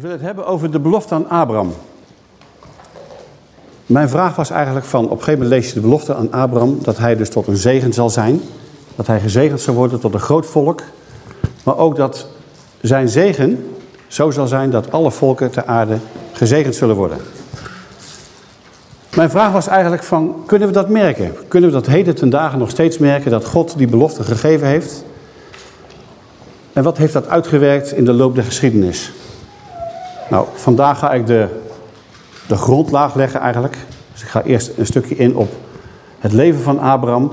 Ik wil het hebben over de belofte aan Abraham. Mijn vraag was eigenlijk van, op een gegeven moment lees je de belofte aan Abraham... dat hij dus tot een zegen zal zijn. Dat hij gezegend zal worden tot een groot volk. Maar ook dat zijn zegen zo zal zijn dat alle volken ter aarde gezegend zullen worden. Mijn vraag was eigenlijk van, kunnen we dat merken? Kunnen we dat heden ten dagen nog steeds merken dat God die belofte gegeven heeft? En wat heeft dat uitgewerkt in de loop der geschiedenis? Nou, vandaag ga ik de, de grondlaag leggen eigenlijk. Dus ik ga eerst een stukje in op het leven van Abraham.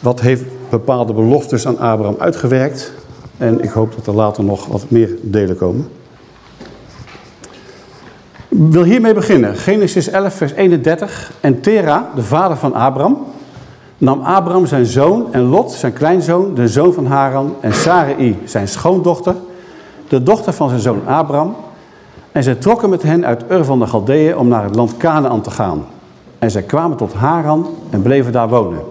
Wat heeft bepaalde beloftes aan Abraham uitgewerkt? En ik hoop dat er later nog wat meer delen komen. Ik wil hiermee beginnen. Genesis 11 vers 31. En Tera, de vader van Abraham, nam Abraham zijn zoon en Lot, zijn kleinzoon, de zoon van Haran, en Sarai, zijn schoondochter, de dochter van zijn zoon Abraham. En zij trokken met hen uit Ur van de Galdeeën om naar het land Canaan te gaan. En zij kwamen tot Haran en bleven daar wonen.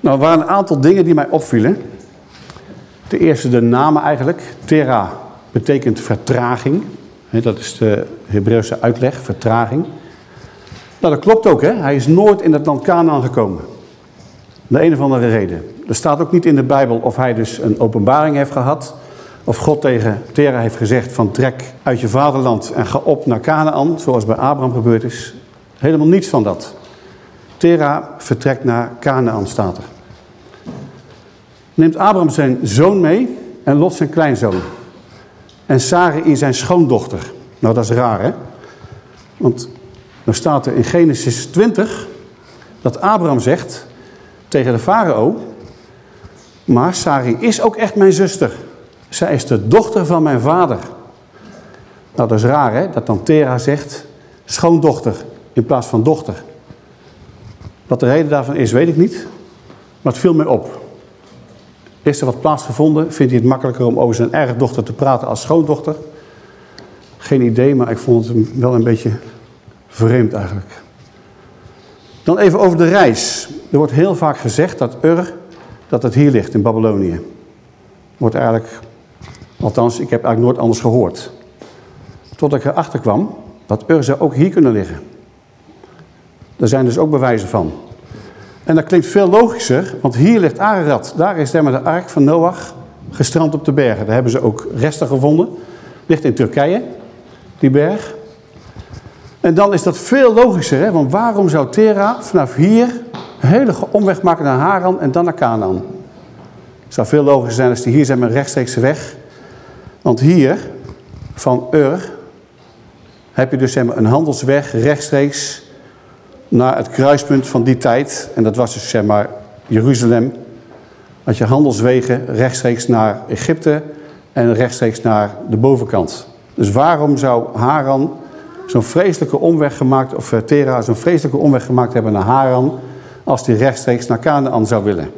Nou, er waren een aantal dingen die mij opvielen. De eerste de namen eigenlijk. Tera betekent vertraging. Dat is de Hebreeuwse uitleg, vertraging. Nou, dat klopt ook, hè. Hij is nooit in het land Canaan gekomen. De een of andere reden. Er staat ook niet in de Bijbel of hij dus een openbaring heeft gehad. Of God tegen Tera heeft gezegd van trek uit je vaderland en ga op naar Canaan. Zoals bij Abraham gebeurd is. Helemaal niets van dat. Tera vertrekt naar Canaan, staat er. Neemt Abraham zijn zoon mee en Lot zijn kleinzoon. En Sarai zijn schoondochter. Nou, dat is raar, hè? Want dan staat er in Genesis 20 dat Abraham zegt tegen de farao... Maar Sarai is ook echt mijn zuster. Zij is de dochter van mijn vader. Nou, dat is raar, hè? Dat dan Tera zegt schoondochter in plaats van dochter. Wat de reden daarvan is, weet ik niet. Maar het viel mij op. Is er wat plaatsgevonden? Vindt hij het makkelijker om over zijn eigen dochter te praten als schoondochter? Geen idee, maar ik vond het wel een beetje vreemd eigenlijk. Dan even over de reis. Er wordt heel vaak gezegd dat Ur, dat het hier ligt in Babylonië. Wordt eigenlijk, althans, ik heb eigenlijk nooit anders gehoord. Totdat ik erachter kwam dat Ur zou ook hier kunnen liggen. Daar zijn dus ook bewijzen van. En dat klinkt veel logischer, want hier ligt Ararat. Daar is de ark van Noach gestrand op de bergen. Daar hebben ze ook resten gevonden. Ligt in Turkije, die berg. En dan is dat veel logischer, hè? want waarom zou Tera vanaf hier een hele omweg maken naar Haran en dan naar Canaan? Het zou veel logischer zijn als die hier zijn met rechtstreekse weg. Want hier, van Ur, heb je dus een handelsweg rechtstreeks naar het kruispunt van die tijd. En dat was dus zeg maar Jeruzalem. Had je handelswegen rechtstreeks naar Egypte en rechtstreeks naar de bovenkant. Dus waarom zou Haran zo'n vreselijke omweg gemaakt, of eh, Tera zo'n vreselijke omweg gemaakt hebben naar Haran, als die rechtstreeks naar Canaan zou willen?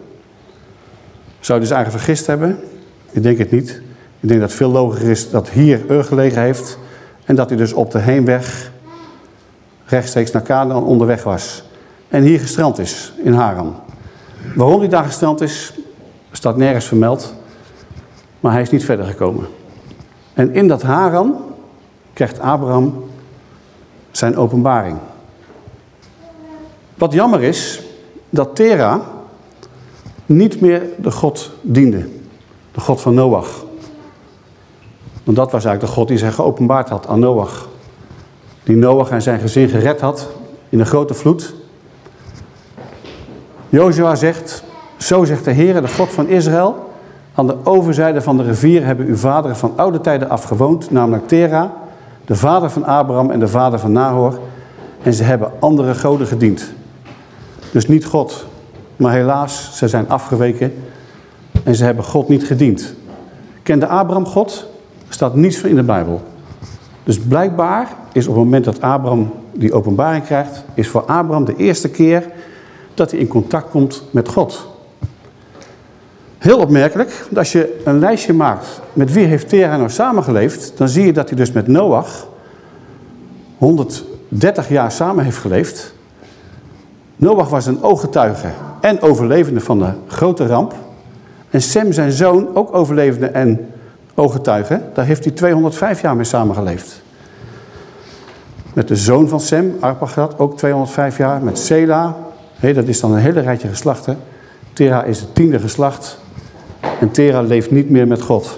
Zou hij dus eigenlijk vergist hebben? Ik denk het niet. Ik denk dat het veel logischer is dat hier Ur gelegen heeft en dat hij dus op de heenweg rechtstreeks naar Canaan onderweg was. En hier gestrand is, in Haran. Waarom hij daar gestrand is, staat nergens vermeld. Maar hij is niet verder gekomen. En in dat Haran krijgt Abraham zijn openbaring. Wat jammer is, dat Tera niet meer de God diende. De God van Noach. Want dat was eigenlijk de God die zich geopenbaard had aan Noach die Noach en zijn gezin gered had in een grote vloed. Jozua zegt, zo zegt de Heer, de God van Israël, aan de overzijde van de rivier hebben uw vaderen van oude tijden afgewoond, namelijk Tera, de vader van Abraham en de vader van Nahor, en ze hebben andere goden gediend. Dus niet God, maar helaas, ze zijn afgeweken en ze hebben God niet gediend. Kende Abraham God? Staat niets van in de Bijbel. Dus blijkbaar is op het moment dat Abraham die openbaring krijgt, is voor Abraham de eerste keer dat hij in contact komt met God. Heel opmerkelijk, als je een lijstje maakt met wie heeft Tera nou samengeleefd, dan zie je dat hij dus met Noach 130 jaar samen heeft geleefd. Noach was een ooggetuige en overlevende van de grote ramp. En Sem, zijn zoon, ook overlevende en ooggetuige, daar heeft hij 205 jaar mee samengeleefd. Met de zoon van Sem, Arpachad, ook 205 jaar. Met Sela, dat is dan een hele rijtje geslachten. Tera is het tiende geslacht. En Tera leeft niet meer met God.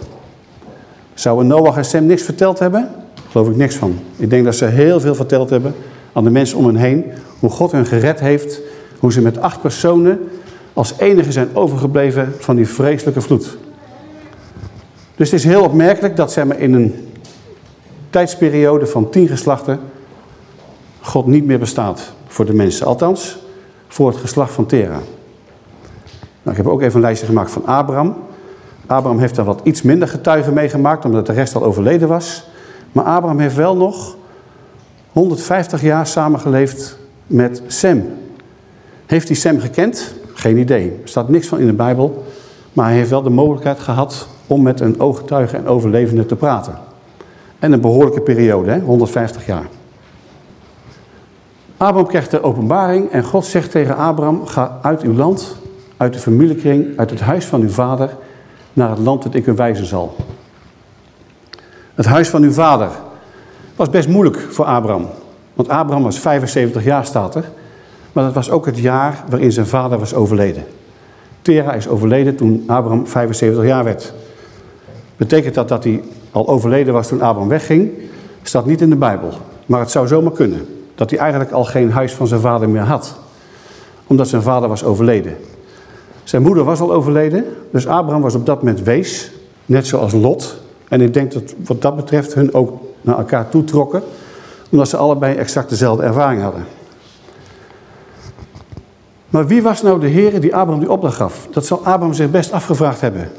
Zouden Noach en Sem niks verteld hebben? Geloof ik niks van. Ik denk dat ze heel veel verteld hebben aan de mensen om hen heen. Hoe God hen gered heeft. Hoe ze met acht personen als enige zijn overgebleven van die vreselijke vloed. Dus het is heel opmerkelijk dat zeg in een tijdsperiode van tien geslachten God niet meer bestaat voor de mensen. Althans, voor het geslacht van Tera. Nou, ik heb ook even een lijstje gemaakt van Abraham. Abraham heeft daar wat iets minder getuigen meegemaakt, omdat de rest al overleden was. Maar Abraham heeft wel nog 150 jaar samengeleefd met Sem. Heeft hij Sem gekend? Geen idee. Er staat niks van in de Bijbel. Maar hij heeft wel de mogelijkheid gehad om met een ooggetuige en overlevende te praten. En een behoorlijke periode, hè? 150 jaar. Abraham krijgt de openbaring en God zegt tegen Abraham, ga uit uw land, uit de familiekring, uit het huis van uw vader, naar het land dat ik u wijzen zal. Het huis van uw vader was best moeilijk voor Abraham. Want Abraham was 75 jaar, staat er. Maar dat was ook het jaar waarin zijn vader was overleden. Tera is overleden toen Abraham 75 jaar werd. Betekent dat dat hij al overleden was toen Abraham wegging? Staat niet in de Bijbel. Maar het zou zomaar kunnen dat hij eigenlijk al geen huis van zijn vader meer had. Omdat zijn vader was overleden. Zijn moeder was al overleden, dus Abraham was op dat moment wees, net zoals Lot. En ik denk dat wat dat betreft hun ook naar elkaar toetrokken, omdat ze allebei exact dezelfde ervaring hadden. Maar wie was nou de Heer die Abraham die opdracht gaf? Dat zal Abraham zich best afgevraagd hebben.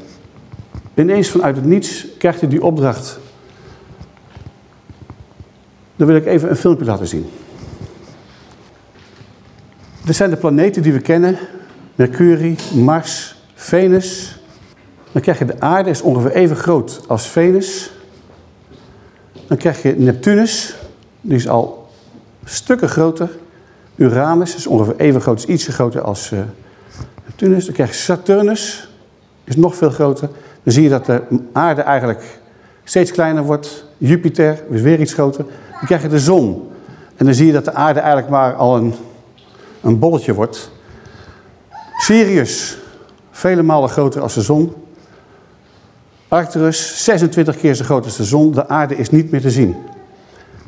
Ineens vanuit het niets krijgt hij die opdracht. Dan wil ik even een filmpje laten zien. Dit zijn de planeten die we kennen. Mercurie, Mars, Venus. Dan krijg je de aarde, is ongeveer even groot als Venus. Dan krijg je Neptunus, die is al stukken groter. Uranus is ongeveer even groot, is ietsje groter als uh, Neptunus. Dan krijg je Saturnus, is nog veel groter. Dan zie je dat de aarde eigenlijk steeds kleiner wordt. Jupiter is weer iets groter. Dan krijg je de zon. En dan zie je dat de aarde eigenlijk maar al een een bolletje wordt. Sirius, vele malen groter als de zon. Arcturus, 26 keer zo groot als de zon. De aarde is niet meer te zien.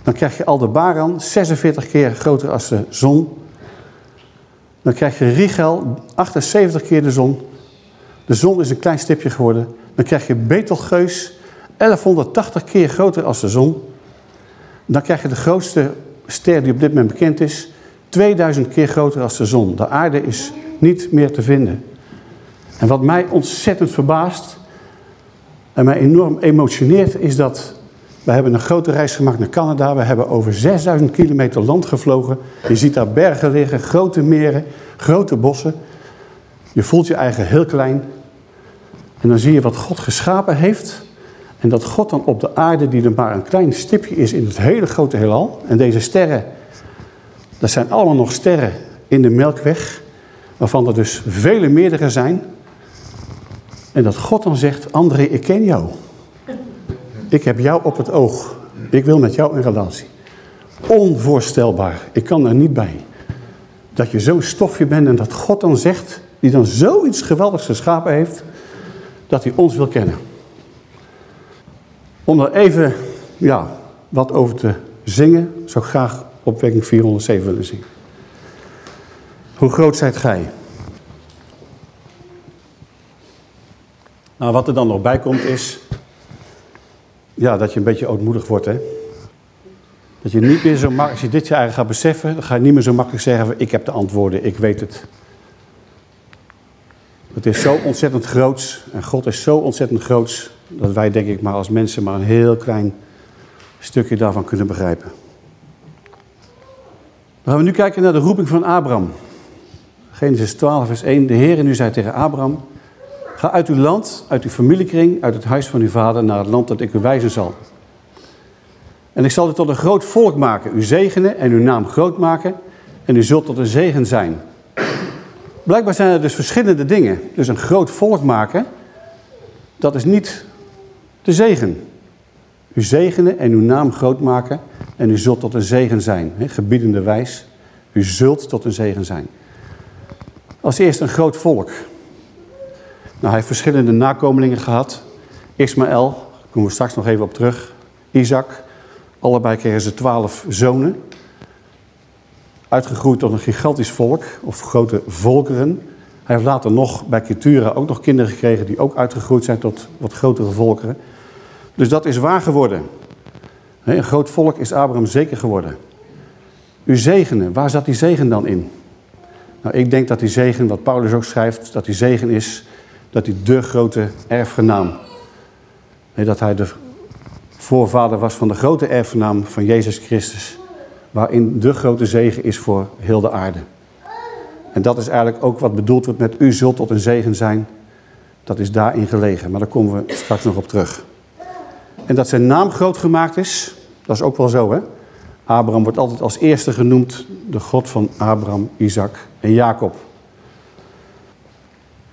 Dan krijg je Aldebaran, 46 keer groter als de zon. Dan krijg je Rigel, 78 keer de zon. De zon is een klein stipje geworden. Dan krijg je Betelgeus, 1180 keer groter als de zon. Dan krijg je de grootste ster die op dit moment bekend is, 2000 keer groter als de zon. De aarde is niet meer te vinden. En wat mij ontzettend verbaast en mij enorm emotioneert is dat... We hebben een grote reis gemaakt naar Canada. We hebben over 6000 kilometer land gevlogen. Je ziet daar bergen liggen, grote meren, grote bossen. Je voelt je eigen heel klein. En dan zie je wat God geschapen heeft. En dat God dan op de aarde, die er maar een klein stipje is in het hele grote heelal. En deze sterren dat zijn allemaal nog sterren in de Melkweg, waarvan er dus vele meerdere zijn. En dat God dan zegt, André, ik ken jou. Ik heb jou op het oog. Ik wil met jou in relatie. Onvoorstelbaar. Ik kan er niet bij. Dat je zo'n stofje bent en dat God dan zegt, die dan zoiets geweldigs geschapen heeft, dat hij ons wil kennen. Om er even ja, wat over te zingen, zou ik graag opwekking 407 willen zien. Hoe groot zijt gij? Nou, wat er dan nog bij komt is... Ja, dat je een beetje ootmoedig wordt, hè. Dat je niet meer zo makkelijk... Als je dit jaar gaat beseffen, dan ga je niet meer zo makkelijk zeggen... ik heb de antwoorden, ik weet het. Het is zo ontzettend groots. En God is zo ontzettend groots... dat wij, denk ik, maar als mensen maar een heel klein stukje daarvan kunnen begrijpen. Dan gaan we nu kijken naar de roeping van Abraham. Genesis 12, vers 1. De Heer nu zei tegen Abraham... Ga uit uw land, uit uw familiekring, uit het huis van uw vader... naar het land dat ik u wijzen zal. En ik zal u tot een groot volk maken, u zegenen en uw naam groot maken... en u zult tot een zegen zijn. Blijkbaar zijn er dus verschillende dingen. Dus een groot volk maken, dat is niet De zegen. U zegenen en uw naam groot maken en u zult tot een zegen zijn. Gebiedende wijs. U zult tot een zegen zijn. Als eerst een groot volk. Nou, hij heeft verschillende nakomelingen gehad. Ismaël, daar komen we straks nog even op terug. Isaac, allebei kregen ze twaalf zonen. Uitgegroeid tot een gigantisch volk, of grote volkeren. Hij heeft later nog bij Ketura ook nog kinderen gekregen die ook uitgegroeid zijn tot wat grotere volkeren. Dus dat is waar geworden. Een groot volk is Abraham zeker geworden. U zegenen, waar zat die zegen dan in? Nou, ik denk dat die zegen, wat Paulus ook schrijft, dat die zegen is dat hij de grote erfgenaam. dat hij de voorvader was van de grote erfgenaam van Jezus Christus. Waarin de grote zegen is voor heel de aarde. En dat is eigenlijk ook wat bedoeld wordt met u zult tot een zegen zijn. Dat is daarin gelegen, maar daar komen we straks nog op terug. En dat zijn naam groot gemaakt is, dat is ook wel zo hè. Abraham wordt altijd als eerste genoemd, de God van Abraham, Isaac en Jacob.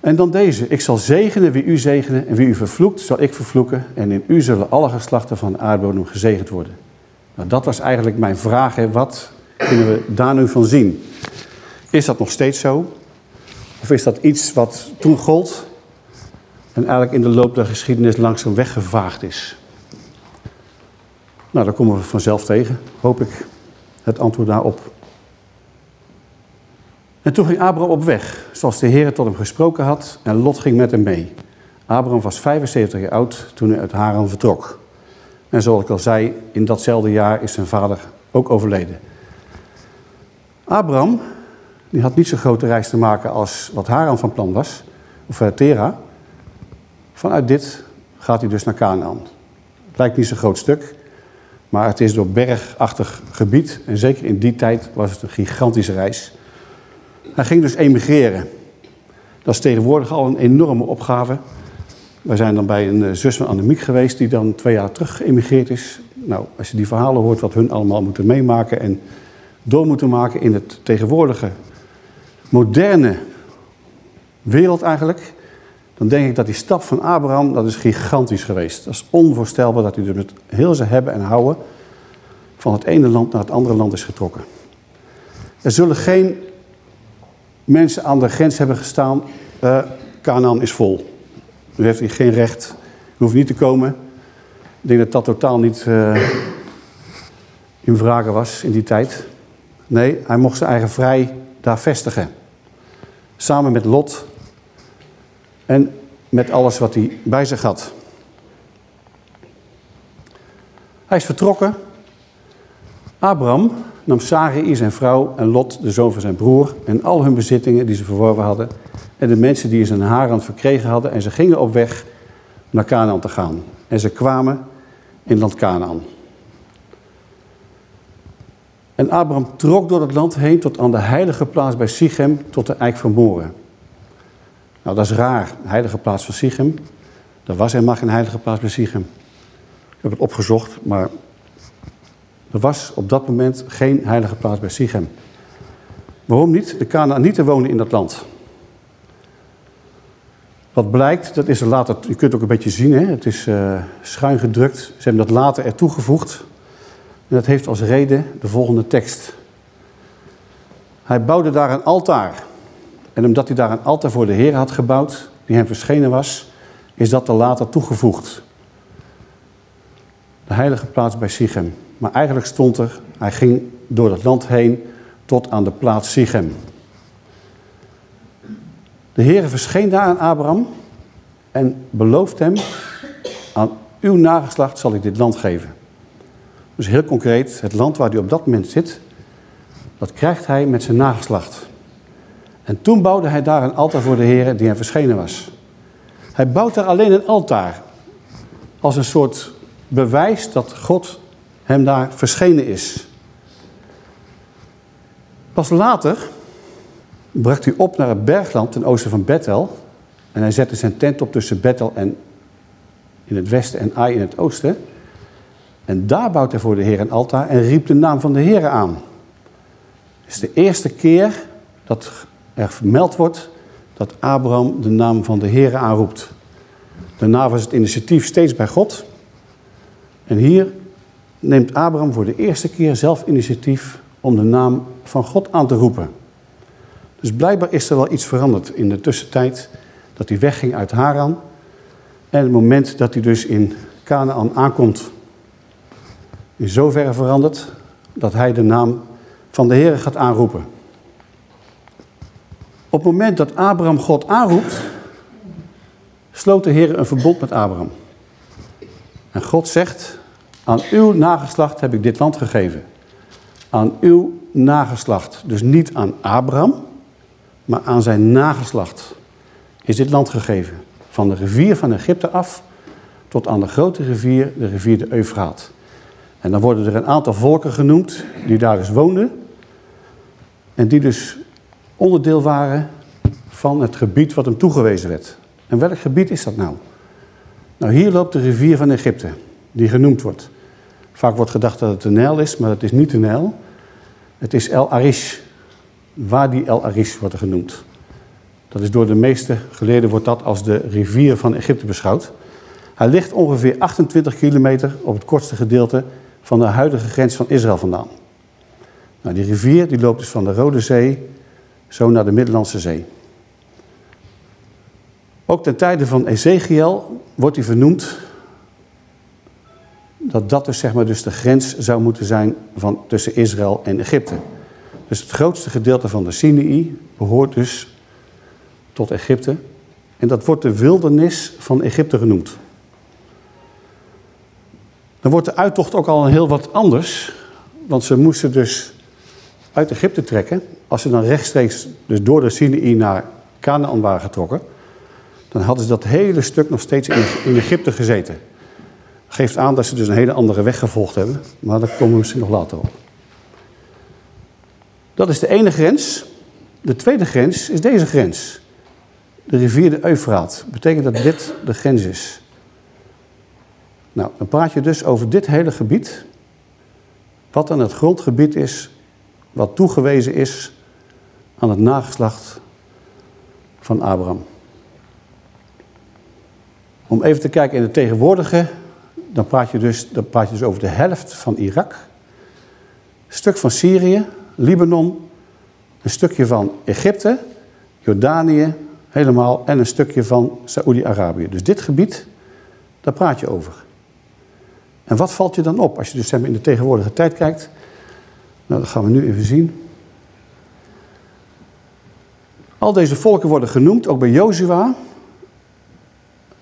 En dan deze, ik zal zegenen wie u zegenen en wie u vervloekt zal ik vervloeken en in u zullen alle geslachten van de aardbodem gezegend worden. Nou, dat was eigenlijk mijn vraag, hè. wat kunnen we daar nu van zien? Is dat nog steeds zo? Of is dat iets wat toen gold en eigenlijk in de loop der geschiedenis langzaam weggevaagd is? Nou, daar komen we vanzelf tegen, hoop ik, het antwoord daarop. En toen ging Abraham op weg, zoals de Heer tot hem gesproken had, en Lot ging met hem mee. Abraham was 75 jaar oud toen hij uit Haran vertrok. En zoals ik al zei, in datzelfde jaar is zijn vader ook overleden. Abraham die had niet zo'n grote reis te maken als wat Haran van plan was, of uh, Tera. Vanuit dit gaat hij dus naar Canaan. Het lijkt niet zo'n groot stuk, maar het is door bergachtig gebied. En zeker in die tijd was het een gigantische reis. Hij ging dus emigreren. Dat is tegenwoordig al een enorme opgave. Wij zijn dan bij een eh, zus van Annemiek geweest die dan twee jaar terug geëmigreerd is. Nou, als je die verhalen hoort wat hun allemaal moeten meemaken en door moeten maken in het tegenwoordige moderne wereld eigenlijk, dan denk ik dat die stap van Abraham, dat is gigantisch geweest. Dat is onvoorstelbaar dat hij dus met heel zijn hebben en houden van het ene land naar het andere land is getrokken. Er zullen geen mensen aan de grens hebben gestaan, uh, is vol. U heeft hier geen recht, u hoeft niet te komen. Ik denk dat dat totaal niet uh, in vragen was in die tijd. Nee, hij mocht zijn eigen vrij daar vestigen. Samen met Lot en met alles wat hij bij zich had. Hij is vertrokken. Abraham nam Sarai zijn vrouw en Lot, de zoon van zijn broer, en al hun bezittingen die ze verworven hadden, en de mensen die ze in Haran verkregen hadden, en ze gingen op weg naar Canaan te gaan. En ze kwamen in land Canaan. En Abraham trok door het land heen tot aan de heilige plaats bij Sichem, tot de eik van Moren. Nou, dat is raar, de heilige plaats van Sichem. Er was helemaal geen heilige plaats bij Sichem. Ik heb het opgezocht, maar er was op dat moment geen heilige plaats bij Sichem. Waarom niet? De Canaanieten wonen in dat land. Wat blijkt, dat is er later, je kunt het ook een beetje zien, hè? het is uh, schuin gedrukt. Ze hebben dat later ertoe gevoegd. En dat heeft als reden de volgende tekst. Hij bouwde daar een altaar. En omdat hij daar een altaar voor de Heer had gebouwd, die hem verschenen was, is dat er later toegevoegd. De heilige plaats bij Sichem. Maar eigenlijk stond er, hij ging door het land heen tot aan de plaats Sichem. De Heer verscheen daar aan Abraham en belooft hem, aan uw nageslacht zal ik dit land geven. Dus heel concreet, het land waar hij op dat moment zit, dat krijgt hij met zijn nageslacht. En toen bouwde hij daar een altaar voor de Heer die hem verschenen was. Hij bouwt daar alleen een altaar. Als een soort bewijs dat God hem daar verschenen is. Pas later bracht hij op naar het bergland ten oosten van Bethel. En hij zette zijn tent op tussen Bethel en in het westen en Ai in het oosten. En daar bouwt hij voor de Heer een altaar en riep de naam van de Heer aan. Het is de eerste keer dat er vermeld wordt dat Abraham de naam van de Heer aanroept. Daarna was het initiatief steeds bij God. En hier neemt Abraham voor de eerste keer zelf initiatief om de naam van God aan te roepen. Dus blijkbaar is er wel iets veranderd in de tussentijd dat hij wegging uit Haran en het moment dat hij dus in Canaan aankomt. In zoverre veranderd dat hij de naam van de Heer gaat aanroepen. Op het moment dat Abraham God aanroept, sloot de Heer een verbond met Abraham. En God zegt, aan uw nageslacht heb ik dit land gegeven. Aan uw nageslacht. Dus niet aan Abraham, maar aan zijn nageslacht is dit land gegeven. Van de rivier van Egypte af tot aan de grote rivier, de rivier de Eufraat. En dan worden er een aantal volken genoemd die daar dus woonden. En die dus onderdeel waren van het gebied wat hem toegewezen werd. En welk gebied is dat nou? Nou, hier loopt de rivier van Egypte, die genoemd wordt. Vaak wordt gedacht dat het de Nijl is, maar het is niet de Nijl. Het is El Arish. Wadi El Arish wordt er genoemd. Dat is door de meeste geleerden wordt dat als de rivier van Egypte beschouwd. Hij ligt ongeveer 28 kilometer op het kortste gedeelte van de huidige grens van Israël vandaan. Nou, die rivier die loopt dus van de Rode Zee zo naar de Middellandse Zee. Ook ten tijde van Ezekiel wordt hij vernoemd dat dat dus, zeg maar, dus de grens zou moeten zijn van, tussen Israël en Egypte. Dus het grootste gedeelte van de Sinai behoort dus tot Egypte. En dat wordt de wildernis van Egypte genoemd. Dan wordt de uittocht ook al heel wat anders. Want ze moesten dus uit Egypte trekken. Als ze dan rechtstreeks dus door de Sinai naar Canaan waren getrokken dan hadden ze dat hele stuk nog steeds in, Egypte gezeten. Geeft aan dat ze dus een hele andere weg gevolgd hebben, maar daar komen we misschien nog later op. Dat is de ene grens. De tweede grens is deze grens. De rivier de Eufraat. Betekent dat dit de grens is. Nou, dan praat je dus over dit hele gebied. Wat dan het grondgebied is, wat toegewezen is aan het nageslacht van Abraham. Om even te kijken in de tegenwoordige, dan praat je dus, dan praat je dus over de helft van Irak. Een stuk van Syrië, Libanon, een stukje van Egypte, Jordanië, helemaal, en een stukje van Saoedi-Arabië. Dus dit gebied, daar praat je over. En wat valt je dan op als je dus in de tegenwoordige tijd kijkt? Nou, dat gaan we nu even zien. Al deze volken worden genoemd, ook bij Jozua.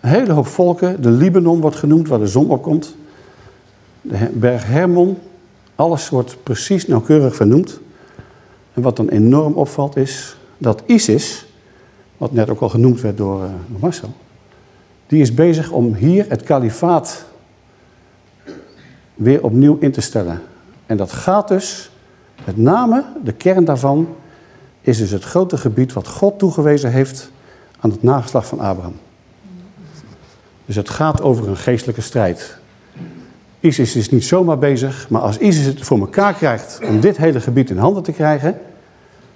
Een hele hoop volken. De Libanon wordt genoemd, waar de zon op komt. De berg Hermon. Alles wordt precies nauwkeurig vernoemd. En wat dan enorm opvalt is dat ISIS, wat net ook al genoemd werd door, uh, Marcel, die is bezig om hier het kalifaat weer opnieuw in te stellen. En dat gaat dus, met name de kern daarvan, is dus het grote gebied wat God toegewezen heeft aan het nageslag van Abraham. Dus het gaat over een geestelijke strijd. ISIS is niet zomaar bezig, maar als ISIS het voor elkaar krijgt om dit hele gebied in handen te krijgen,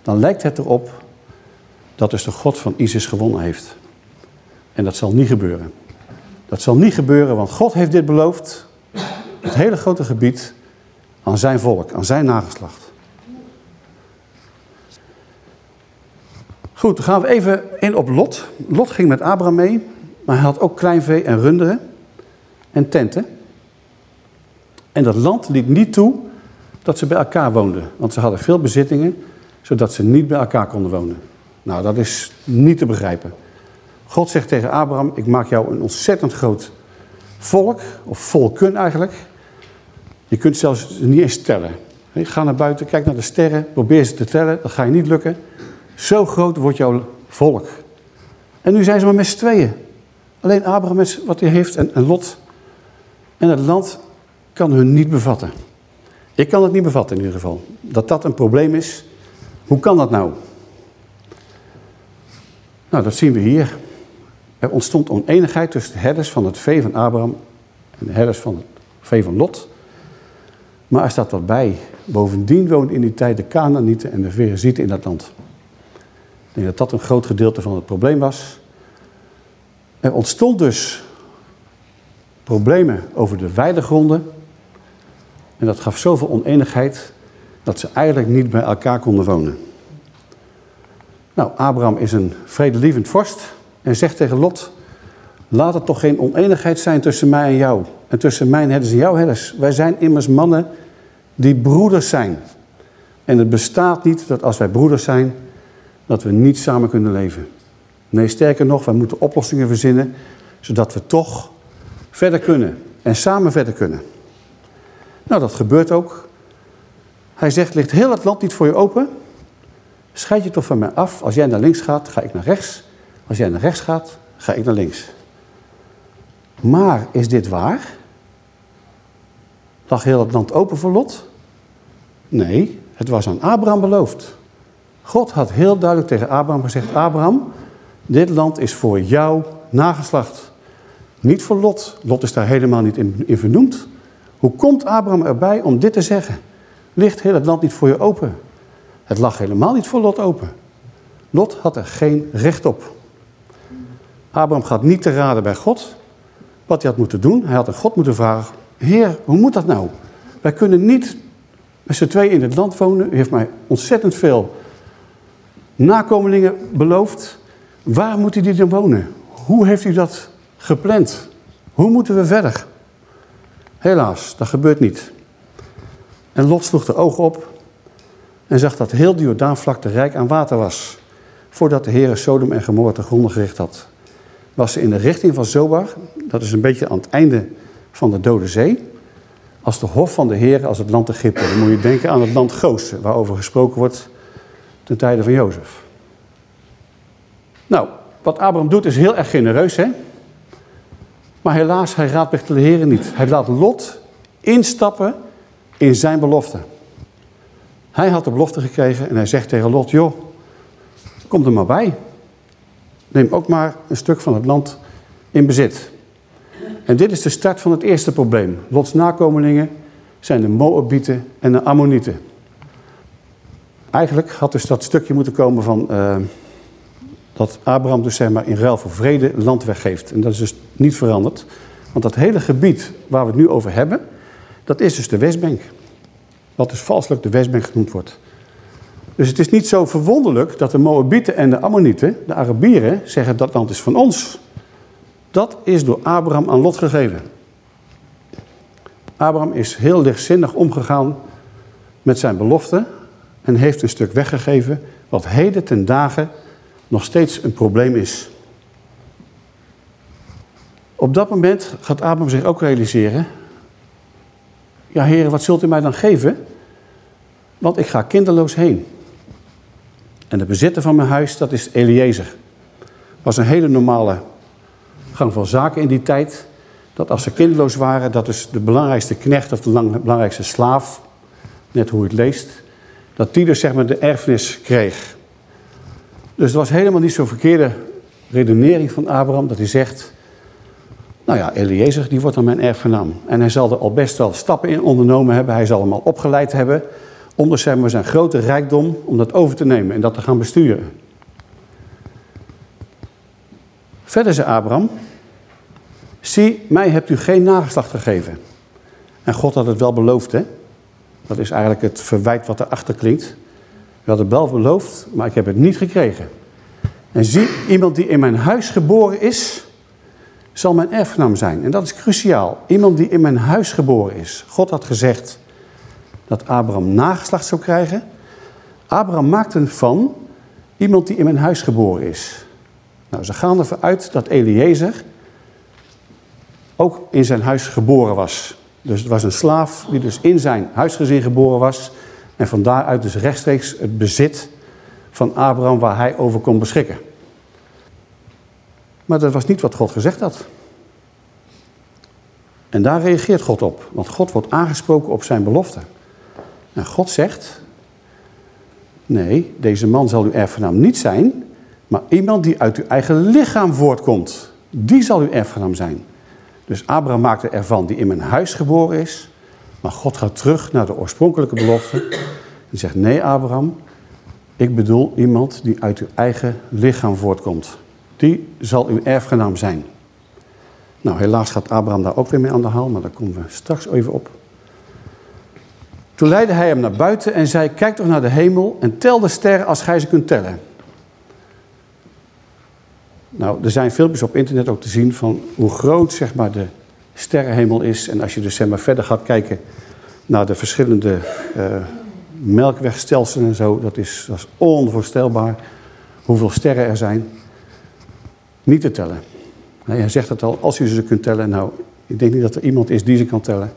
dan lijkt het erop dat dus de God van ISIS gewonnen heeft. En dat zal niet gebeuren. Dat zal niet gebeuren, want God heeft dit beloofd, het hele grote gebied, aan zijn volk, aan zijn nageslacht. Goed, dan gaan we even in op Lot. Lot ging met Abraham mee. Maar hij had ook kleinvee en runderen en tenten. En dat land liet niet toe dat ze bij elkaar woonden. Want ze hadden veel bezittingen, zodat ze niet bij elkaar konden wonen. Nou, dat is niet te begrijpen. God zegt tegen Abraham, ik maak jou een ontzettend groot volk, of volken eigenlijk. Je kunt zelfs niet eens tellen. Ga naar buiten, kijk naar de sterren, probeer ze te tellen, dat ga je niet lukken. Zo groot wordt jouw volk. En nu zijn ze maar met z'n tweeën. Alleen Abraham met wat hij heeft en, en Lot. En het land kan hun niet bevatten. Ik kan het niet bevatten in ieder geval. Dat dat een probleem is. Hoe kan dat nou? Nou, dat zien we hier. Er ontstond oneenigheid tussen de herders van het vee van Abraham en de herders van het vee van Lot. Maar er staat wat bij. Bovendien woonden in die tijd de Canaanieten en de Ferezieten in dat land. Ik denk dat dat een groot gedeelte van het probleem was. Er ontstond dus problemen over de weidegronden. En dat gaf zoveel oneenigheid dat ze eigenlijk niet bij elkaar konden wonen. Nou, Abraham is een vredelievend vorst en zegt tegen Lot... Laat er toch geen oneenigheid zijn tussen mij en jou. En tussen mijn herders en jouw herders. Wij zijn immers mannen die broeders zijn. En het bestaat niet dat als wij broeders zijn, dat we niet samen kunnen leven. Nee, sterker nog, wij moeten oplossingen verzinnen, zodat we toch verder kunnen. En samen verder kunnen. Nou, dat gebeurt ook. Hij zegt, ligt heel het land niet voor je open? Scheid je toch van mij af. Als jij naar links gaat, ga ik naar rechts. Als jij naar rechts gaat, ga ik naar links. Maar is dit waar? Lag heel het land open voor Lot? Nee, het was aan Abraham beloofd. God had heel duidelijk tegen Abraham gezegd: Abraham, dit land is voor jouw nageslacht. Niet voor Lot. Lot is daar helemaal niet in, in vernoemd. Hoe komt Abraham erbij om dit te zeggen? Ligt heel het land niet voor je open? Het lag helemaal niet voor Lot open. Lot had er geen recht op. Abraham gaat niet te raden bij God. Wat hij had moeten doen, hij had aan God moeten vragen... Heer, hoe moet dat nou? Wij kunnen niet met z'n twee in het land wonen. U heeft mij ontzettend veel nakomelingen beloofd. Waar moet u die dan wonen? Hoe heeft u dat gepland? Hoe moeten we verder? Helaas, dat gebeurt niet. En Lot sloeg de ogen op en zag dat heel de Jordaanvlakte rijk aan water was. Voordat de Heer Sodom en Gomorra te gronden gericht had. Was ze in de richting van Zobar, dat is een beetje aan het einde van de Dode Zee. Als de hof van de Heer, als het land Egypte. Dan moet je denken aan het land Gozen, waarover gesproken wordt ten tijde van Jozef. Nou, wat Abraham doet is heel erg genereus, hè? Maar helaas, hij raadpleegt de Heer niet. Hij laat Lot instappen in zijn belofte. Hij had de belofte gekregen en hij zegt tegen Lot, joh, kom er maar bij. Neem ook maar een stuk van het land in bezit. En dit is de start van het eerste probleem. Lots nakomelingen zijn de Moabieten en de Ammonieten. Eigenlijk had dus dat stukje moeten komen van... Uh, dat Abraham dus zeg maar in ruil voor vrede land weggeeft. En dat is dus niet veranderd. Want dat hele gebied waar we het nu over hebben... dat is dus de Westbank. Wat dus valselijk de Westbank genoemd wordt. Dus het is niet zo verwonderlijk dat de Moabieten en de Ammonieten, de Arabieren, zeggen dat land is van ons. Dat is door Abraham aan Lot gegeven. Abraham is heel lichtzinnig omgegaan met zijn belofte en heeft een stuk weggegeven wat heden ten dagen nog steeds een probleem is. Op dat moment gaat Abraham zich ook realiseren, ja heren, wat zult u mij dan geven? Want ik ga kinderloos heen. En de bezitter van mijn huis, dat is Eliezer. Was een hele normale gang van zaken in die tijd. Dat als ze kinderloos waren, dat is de belangrijkste knecht of de belangrijkste slaaf, net hoe je het leest, dat die dus zeg maar de erfenis kreeg. Dus het was helemaal niet zo'n verkeerde redenering van Abraham dat hij zegt, nou ja, Eliezer die wordt dan mijn erfgenaam. En hij zal er al best wel stappen in ondernomen hebben, hij zal hem al opgeleid hebben om dus maar, zijn grote rijkdom, om dat over te nemen en dat te gaan besturen. Verder zei Abraham, zie, mij hebt u geen nageslacht gegeven. En God had het wel beloofd, hè. Dat is eigenlijk het verwijt wat erachter klinkt. U had het wel beloofd, maar ik heb het niet gekregen. En zie, iemand die in mijn huis geboren is, zal mijn erfgenaam zijn. En dat is cruciaal. Iemand die in mijn huis geboren is. God had gezegd dat Abraham nageslacht zou krijgen. Abraham maakte van iemand die in mijn huis geboren is. Nou, ze gaan ervan uit dat Eliezer ook in zijn huis geboren was. Dus het was een slaaf die dus in zijn huisgezin geboren was. En van daaruit dus rechtstreeks het bezit van Abraham waar hij over kon beschikken. Maar dat was niet wat God gezegd had. En daar reageert God op. Want God wordt aangesproken op zijn belofte. En God zegt, nee, deze man zal uw erfgenaam niet zijn, maar iemand die uit uw eigen lichaam voortkomt, die zal uw erfgenaam zijn. Dus Abraham maakte ervan die in mijn huis geboren is, maar God gaat terug naar de oorspronkelijke belofte en zegt, nee Abraham, ik bedoel iemand die uit uw eigen lichaam voortkomt. Die zal uw erfgenaam zijn. Nou, helaas gaat Abraham daar ook weer mee aan de haal, maar daar komen we straks even op. Toen leidde hij hem naar buiten en zei, kijk toch naar de hemel en tel de sterren als gij ze kunt tellen. Nou, er zijn filmpjes op internet ook te zien van hoe groot zeg maar, de sterrenhemel is. En als je dus zeg verder gaat kijken naar de verschillende uh, melkwegstelselen en zo, dat is, dat is onvoorstelbaar hoeveel sterren er zijn. Niet te tellen. hij zegt het al, als u ze kunt tellen, nou, ik denk niet dat er iemand is die ze kan tellen.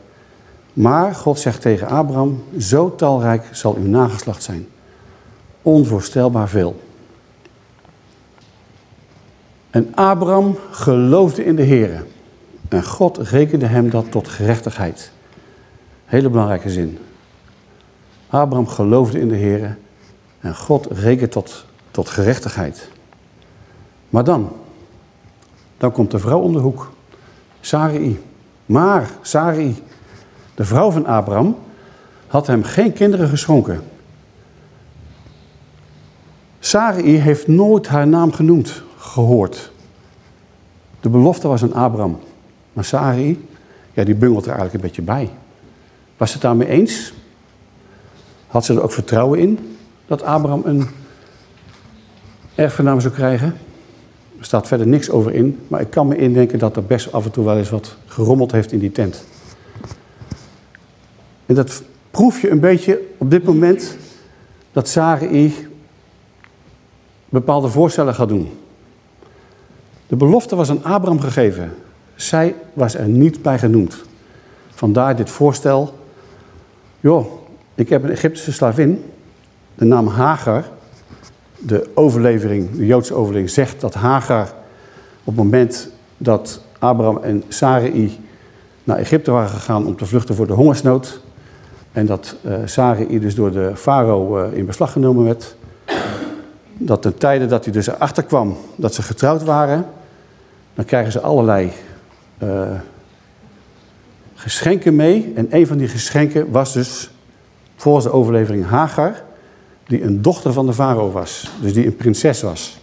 Maar God zegt tegen Abraham, zo talrijk zal uw nageslacht zijn. Onvoorstelbaar veel. En Abraham geloofde in de Heer. En God rekende hem dat tot gerechtigheid. Hele belangrijke zin. Abraham geloofde in de Heer. En God rekent tot, tot gerechtigheid. Maar dan, dan komt de vrouw om de hoek. Sarai. Maar Sarai, de vrouw van Abraham, had hem geen kinderen geschonken. Sarai heeft nooit haar naam genoemd gehoord. De belofte was aan Abraham. Maar Sarai, ja, die bungelt er eigenlijk een beetje bij. Was ze het daarmee eens? Had ze er ook vertrouwen in dat Abraham een erfgenaam zou krijgen? Er staat verder niks over in, maar ik kan me indenken dat er best af en toe wel eens wat gerommeld heeft in die tent. En dat proef je een beetje op dit moment dat Sarai bepaalde voorstellen gaat doen. De belofte was aan Abraham gegeven. Zij was er niet bij genoemd. Vandaar dit voorstel. Joh, ik heb een Egyptische slavin. De naam Hagar. De overlevering, de Joodse overlevering, zegt dat Hagar op het moment dat Abraham en Sarai naar Egypte waren gegaan om te vluchten voor de hongersnood. En dat uh, dus door de farao uh, in beslag genomen werd. Dat ten tijde dat hij dus erachter kwam dat ze getrouwd waren, dan krijgen ze allerlei uh, geschenken mee. En een van die geschenken was dus volgens de overlevering Hagar, die een dochter van de farao was. Dus die een prinses was.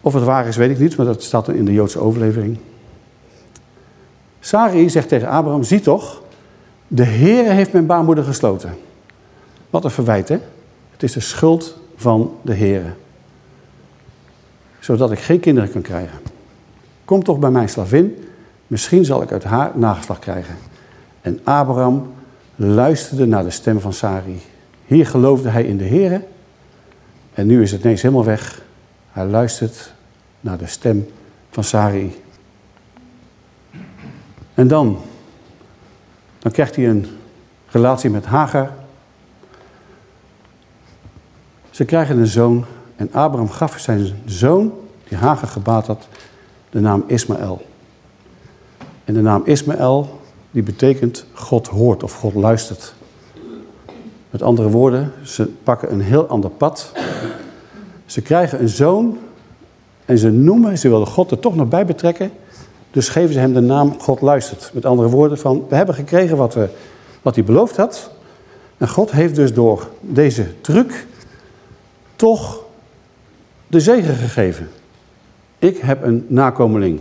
Of het waar is, weet ik niet, maar dat staat in de Joodse overlevering. Sarai zegt tegen Abraham, zie toch, de Heere heeft mijn baarmoeder gesloten. Wat een verwijt, hè? Het is de schuld van de Heere zodat ik geen kinderen kan krijgen. Kom toch bij mijn slavin, misschien zal ik uit haar nageslag krijgen. En Abraham luisterde naar de stem van Sari. Hier geloofde hij in de Heer. En nu is het ineens helemaal weg. Hij luistert naar de stem van Sari. En dan, dan krijgt hij een relatie met Hagar. Ze krijgen een zoon en Abraham gaf zijn zoon, die Hagar gebaat had, de naam Ismaël. En de naam Ismaël, die betekent God hoort of God luistert. Met andere woorden, ze pakken een heel ander pad. Ze krijgen een zoon en ze noemen, ze willen God er toch nog bij betrekken. Dus geven ze hem de naam God luistert. Met andere woorden van, we hebben gekregen wat, we, wat hij beloofd had. En God heeft dus door deze truc toch de zegen gegeven. Ik heb een nakomeling.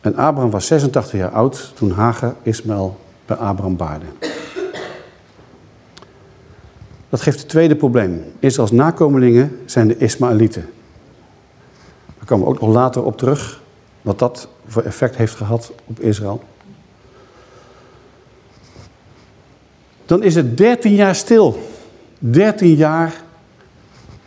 En Abraham was 86 jaar oud toen Hagar Ismaël bij Abraham baarde. Dat geeft het tweede probleem. Israëls nakomelingen zijn de Ismaëlieten. Daar komen we ook nog later op terug. Wat dat voor effect heeft gehad op Israël. Dan is het 13 jaar stil. 13 jaar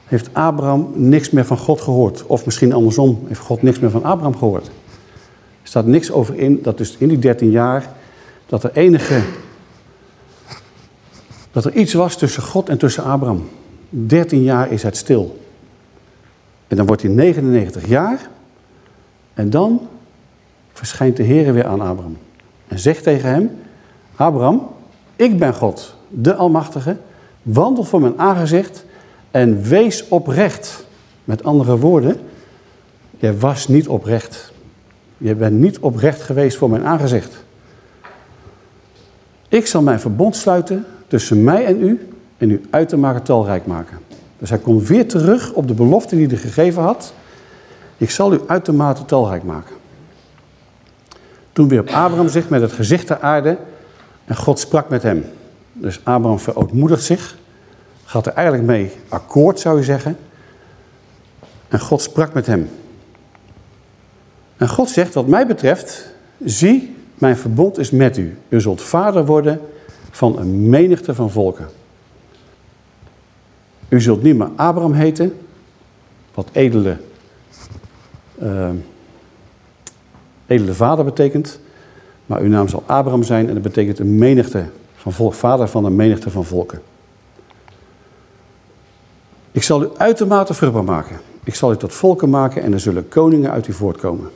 heeft Abraham niks meer van God gehoord. Of misschien andersom, heeft God niks meer van Abraham gehoord. Er staat niks over in dat dus in die 13 jaar dat er enige dat er iets was tussen God en tussen Abraham. 13 jaar is het stil. En dan wordt hij 99 jaar. En dan verschijnt de Heer weer aan Abraham. En zegt tegen hem, Abraham, ik ben God, de Almachtige. Wandel voor mijn aangezicht en wees oprecht. Met andere woorden, jij was niet oprecht. Je bent niet oprecht geweest voor mijn aangezicht. Ik zal mijn verbond sluiten tussen mij en u en u uitermate talrijk maken. Dus hij komt weer terug op de belofte die hij gegeven had. Ik zal u uitermate talrijk maken. Toen wierp Abraham zich met het gezicht ter aarde en God sprak met hem. Dus Abraham verootmoedigt zich, gaat er eigenlijk mee akkoord zou je zeggen. En God sprak met hem. En God zegt, wat mij betreft, zie, mijn verbond is met u. U zult vader worden van een menigte van volken. U zult niet meer Abraham heten, wat edele, uh, edele vader betekent. Maar uw naam zal Abraham zijn en dat betekent een menigte van volk, vader van een menigte van volken. Ik zal u uitermate vruchtbaar maken. Ik zal u tot volken maken en er zullen koningen uit u voortkomen.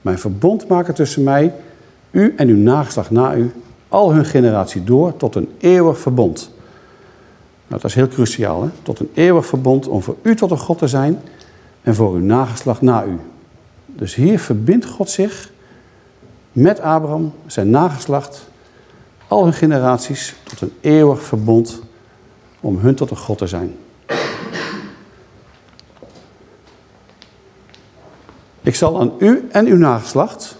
Mijn verbond maken tussen mij, u en uw nageslacht na u, al hun generatie door, tot een eeuwig verbond. Nou, dat is heel cruciaal, hè? tot een eeuwig verbond om voor u tot een God te zijn en voor uw nageslacht na u. Dus hier verbindt God zich met Abraham, zijn nageslacht, al hun generaties tot een eeuwig verbond om hun tot een God te zijn. Ik zal aan u en uw nageslacht,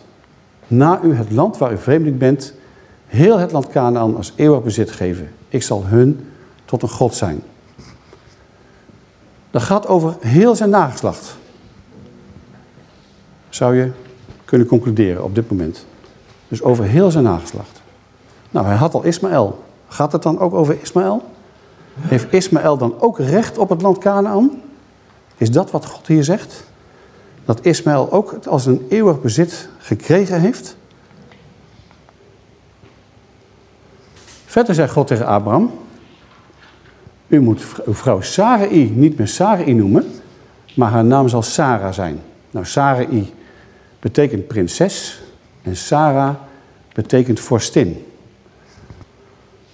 na u het land waar u vreemdeling bent, heel het land Canaan als eeuwig bezit geven. Ik zal hun tot een God zijn. Dat gaat over heel zijn nageslacht. Zou je kunnen concluderen op dit moment. Dus over heel zijn nageslacht. Nou, hij had al Ismaël. Gaat het dan ook over Ismaël? Heeft Ismaël dan ook recht op het land Canaan? Is dat wat God hier zegt? Dat Ismaël ook het als een eeuwig bezit gekregen heeft? Verder zei God tegen Abraham: U moet uw vrouw Sarai niet meer Sarai noemen, maar haar naam zal Sarah zijn. Nou, Sarai betekent prinses en Sarah betekent vorstin.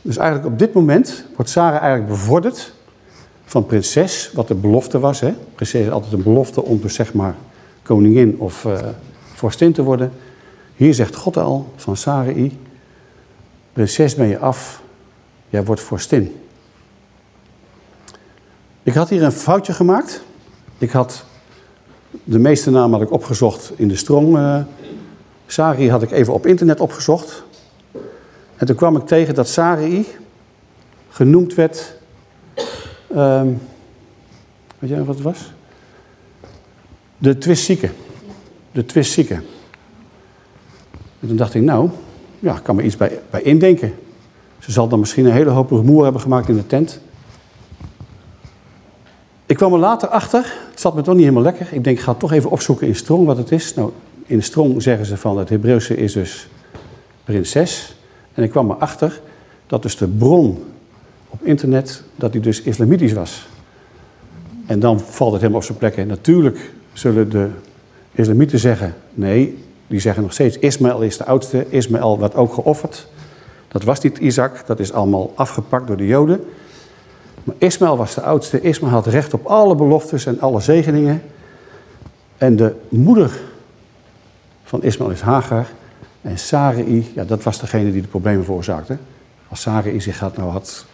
Dus eigenlijk op dit moment wordt Sarah eigenlijk bevorderd van prinses, wat de belofte was. Hè? Prinses is altijd een belofte om dus zeg maar koningin of uh, vorstin te worden. Hier zegt God al van Sarai, prinses ben je af, jij wordt vorstin. Ik had hier een foutje gemaakt. Ik had de meeste namen had ik opgezocht in de strong. Uh, Sarai had ik even op internet opgezocht. En toen kwam ik tegen dat Sarai genoemd werd. Um, weet jij wat het was? De twistzieke. De twistzieke. En toen dacht ik, nou, ja, ik kan me iets bij, bij indenken. Ze zal dan misschien een hele hoop rumoer hebben gemaakt in de tent. Ik kwam er later achter, het zat me toch niet helemaal lekker. Ik denk, ik ga toch even opzoeken in Strong wat het is. Nou, in Strong zeggen ze van het Hebreeuwse is dus prinses. En ik kwam erachter dat dus de bron op internet, dat die dus islamitisch was. En dan valt het helemaal op zijn plek. Natuurlijk zullen de islamieten zeggen, nee, die zeggen nog steeds, Ismaël is de oudste, Ismaël werd ook geofferd. Dat was niet Isaac, dat is allemaal afgepakt door de Joden. Maar Ismaël was de oudste, Ismaël had recht op alle beloftes en alle zegeningen. En de moeder van Ismaël is Hagar. En Sarai, ja, dat was degene die de problemen veroorzaakte. Als Sarai zich had, nou had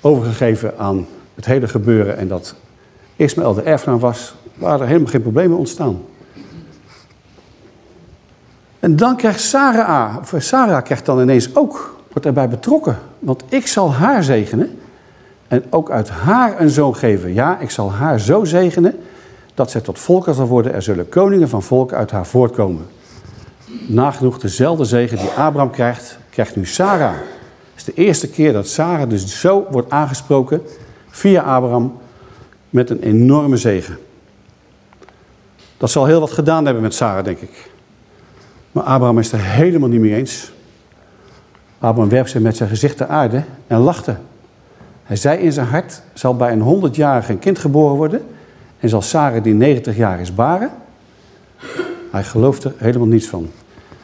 overgegeven aan het hele gebeuren en dat Ismaël de erfgenaam was, waren er helemaal geen problemen ontstaan. En dan krijgt Sarah, of Sarah krijgt dan ineens ook, wordt erbij betrokken. Want ik zal haar zegenen en ook uit haar een zoon geven. Ja, ik zal haar zo zegenen dat zij tot volken zal worden. Er zullen koningen van volken uit haar voortkomen. Nagenoeg dezelfde zegen die Abraham krijgt, krijgt nu Sarah. Het is de eerste keer dat Sarah dus zo wordt aangesproken via Abraham met een enorme zegen. Dat zal heel wat gedaan hebben met Sarah, denk ik. Maar Abraham is er helemaal niet mee eens. Abraham werpt zich met zijn gezicht ter aarde en lachte. Hij zei in zijn hart, zal bij een honderdjarige een kind geboren worden... en zal Sarah die 90 jaar is baren. Hij gelooft er helemaal niets van.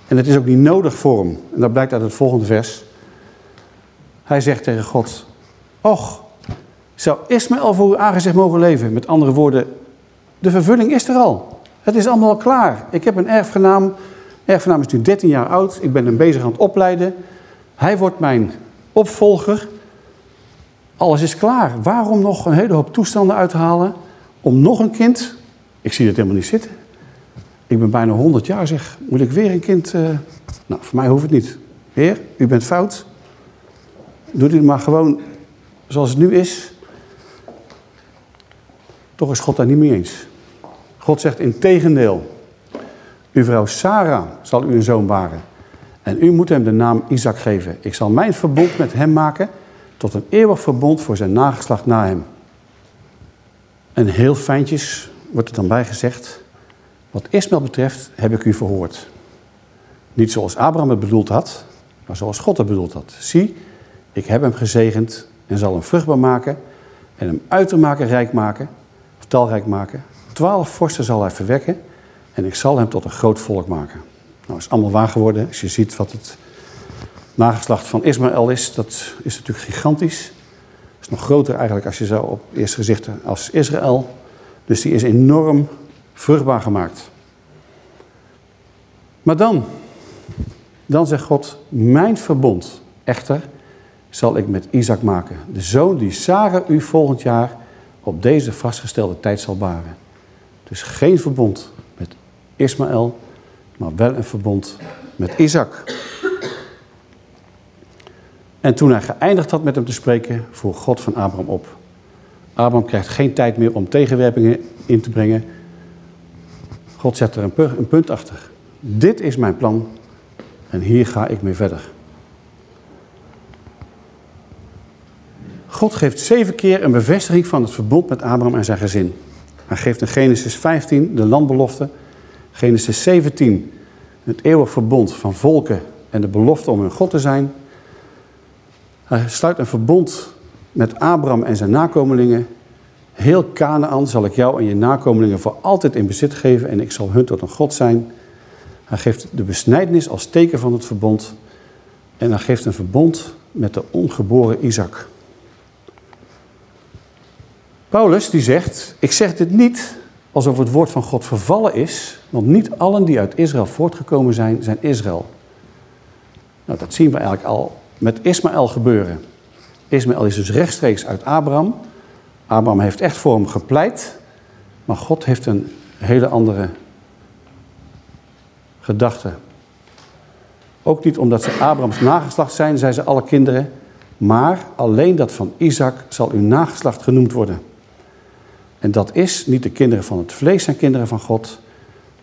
En het is ook niet nodig voor hem. En dat blijkt uit het volgende vers. Hij zegt tegen God, och, zou Ismaël voor uw aangezicht mogen leven? Met andere woorden, de vervulling is er al. Het is allemaal al klaar. Ik heb een erfgenaam. Erfgenaam is nu 13 jaar oud. Ik ben hem bezig aan het opleiden. Hij wordt mijn opvolger. Alles is klaar. Waarom nog een hele hoop toestanden uithalen om nog een kind Ik zie het helemaal niet zitten. Ik ben bijna 100 jaar zeg. Moet ik weer een kind... Uh... Nou, voor mij hoeft het niet. Heer, u bent fout. Doe dit maar gewoon zoals het nu is. Toch is God daar niet mee eens. God zegt in tegendeel. Uw vrouw Sarah zal u een zoon baren. En u moet hem de naam Isaac geven. Ik zal mijn verbond met hem maken tot een eeuwig verbond voor zijn nageslacht na hem. En heel fijntjes wordt er dan bij gezegd. Wat Ismaël betreft heb ik u verhoord. Niet zoals Abraham het bedoeld had, maar zoals God het bedoeld had. Zie, ik heb hem gezegend en zal hem vruchtbaar maken en hem uitermate rijk maken, of talrijk maken. Twaalf vorsten zal hij verwekken en ik zal hem tot een groot volk maken. Nou, is allemaal waar geworden. Als je ziet wat het nageslacht van Ismaël is, dat is natuurlijk gigantisch. Het is nog groter eigenlijk als je zo op eerste gezicht als Israël. Dus die is enorm vruchtbaar gemaakt. Maar dan, dan zegt God, mijn verbond echter zal ik met Isaac maken. De zoon die Sarah u volgend jaar op deze vastgestelde tijd zal baren. Dus geen verbond met Ismaël, maar wel een verbond met Isaac. En toen hij geëindigd had met hem te spreken, vroeg God van Abraham op. Abraham krijgt geen tijd meer om tegenwerpingen in te brengen. God zet er een punt achter. Dit is mijn plan en hier ga ik mee verder. God geeft zeven keer een bevestiging van het verbond met Abraham en zijn gezin. Hij geeft in Genesis 15 de landbelofte, Genesis 17 het eeuwig verbond van volken en de belofte om hun God te zijn. Hij sluit een verbond met Abraham en zijn nakomelingen. Heel Canaan zal ik jou en je nakomelingen voor altijd in bezit geven en ik zal hun tot een God zijn. Hij geeft de besnijdenis als teken van het verbond. En hij geeft een verbond met de ongeboren Isaac. Paulus die zegt, ik zeg dit niet alsof het woord van God vervallen is, want niet allen die uit Israël voortgekomen zijn, zijn Israël. Nou, dat zien we eigenlijk al met Ismaël gebeuren. Ismaël is dus rechtstreeks uit Abraham. Abraham heeft echt voor hem gepleit, maar God heeft een hele andere gedachte. Ook niet omdat ze Abrahams nageslacht zijn, zijn ze alle kinderen, maar alleen dat van Isaac zal uw nageslacht genoemd worden. En dat is niet de kinderen van het vlees zijn kinderen van God,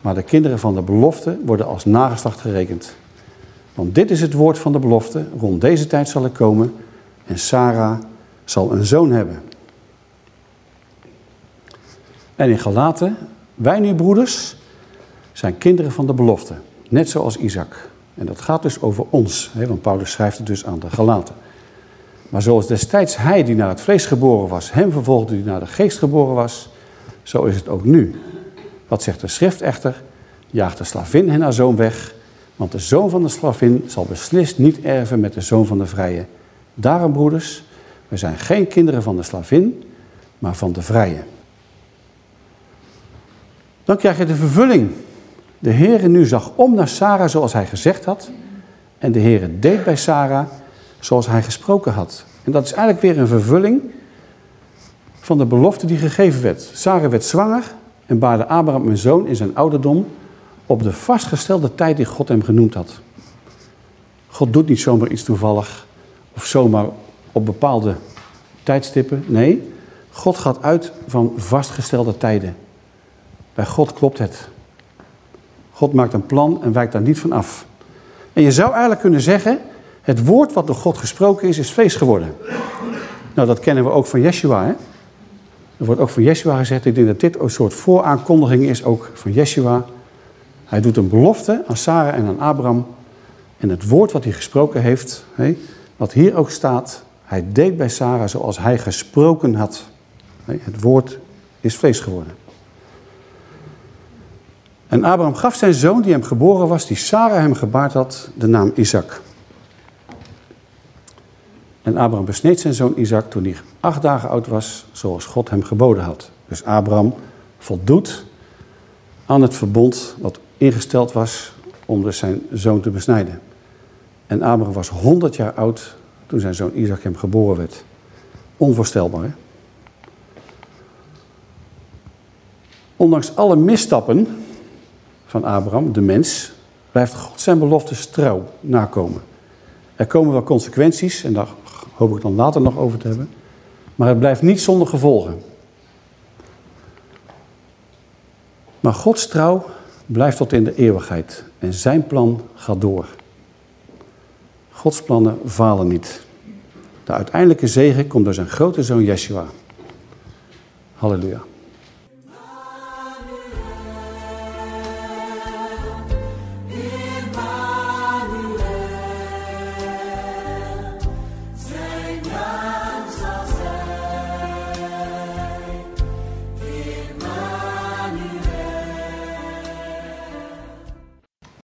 maar de kinderen van de belofte worden als nageslacht gerekend. Want dit is het woord van de belofte, rond deze tijd zal ik komen en Sarah zal een zoon hebben. En in Galaten, wij nu broeders, zijn kinderen van de belofte, net zoals Isaac. En dat gaat dus over ons, want Paulus schrijft het dus aan de Galaten. Maar zoals destijds hij die naar het vlees geboren was, hem vervolgde die naar de geest geboren was, zo is het ook nu. Wat zegt de schrift echter? Jaagt de slavin hen haar zoon weg, want de zoon van de slavin zal beslist niet erven met de zoon van de vrije. Daarom, broeders, we zijn geen kinderen van de slavin, maar van de vrije. Dan krijg je de vervulling. De Heere nu zag om naar Sarah zoals hij gezegd had. En de Heere deed bij Sarah zoals hij gesproken had. En dat is eigenlijk weer een vervulling van de belofte die gegeven werd. Sarah werd zwanger en baarde Abraham een zoon in zijn ouderdom op de vastgestelde tijd die God hem genoemd had. God doet niet zomaar iets toevallig of zomaar op bepaalde tijdstippen. Nee, God gaat uit van vastgestelde tijden. Bij God klopt het. God maakt een plan en wijkt daar niet van af. En je zou eigenlijk kunnen zeggen, het woord wat door God gesproken is, is vlees geworden. Nou, dat kennen we ook van Yeshua. Hè? Er wordt ook van Yeshua gezegd. Ik denk dat dit een soort vooraankondiging is ook van Yeshua. Hij doet een belofte aan Sarah en aan Abraham. En het woord wat hij gesproken heeft, hè, wat hier ook staat, hij deed bij Sarah zoals hij gesproken had. Het woord is vlees geworden. En Abraham gaf zijn zoon die hem geboren was, die Sarah hem gebaard had, de naam Isaac. En Abraham besneed zijn zoon Isaac toen hij acht dagen oud was, zoals God hem geboden had. Dus Abraham voldoet aan het verbond wat ingesteld was om dus zijn zoon te besnijden. En Abraham was 100 jaar oud toen zijn zoon Isaac hem geboren werd. Onvoorstelbaar, hè? Ondanks alle misstappen van Abraham, de mens, blijft God zijn beloftes trouw nakomen. Er komen wel consequenties, en daar hoop ik dan later nog over te hebben. Maar het blijft niet zonder gevolgen. Maar Gods trouw blijft tot in de eeuwigheid. En zijn plan gaat door. Gods plannen falen niet. De uiteindelijke zegen komt door zijn grote zoon Yeshua. Halleluja.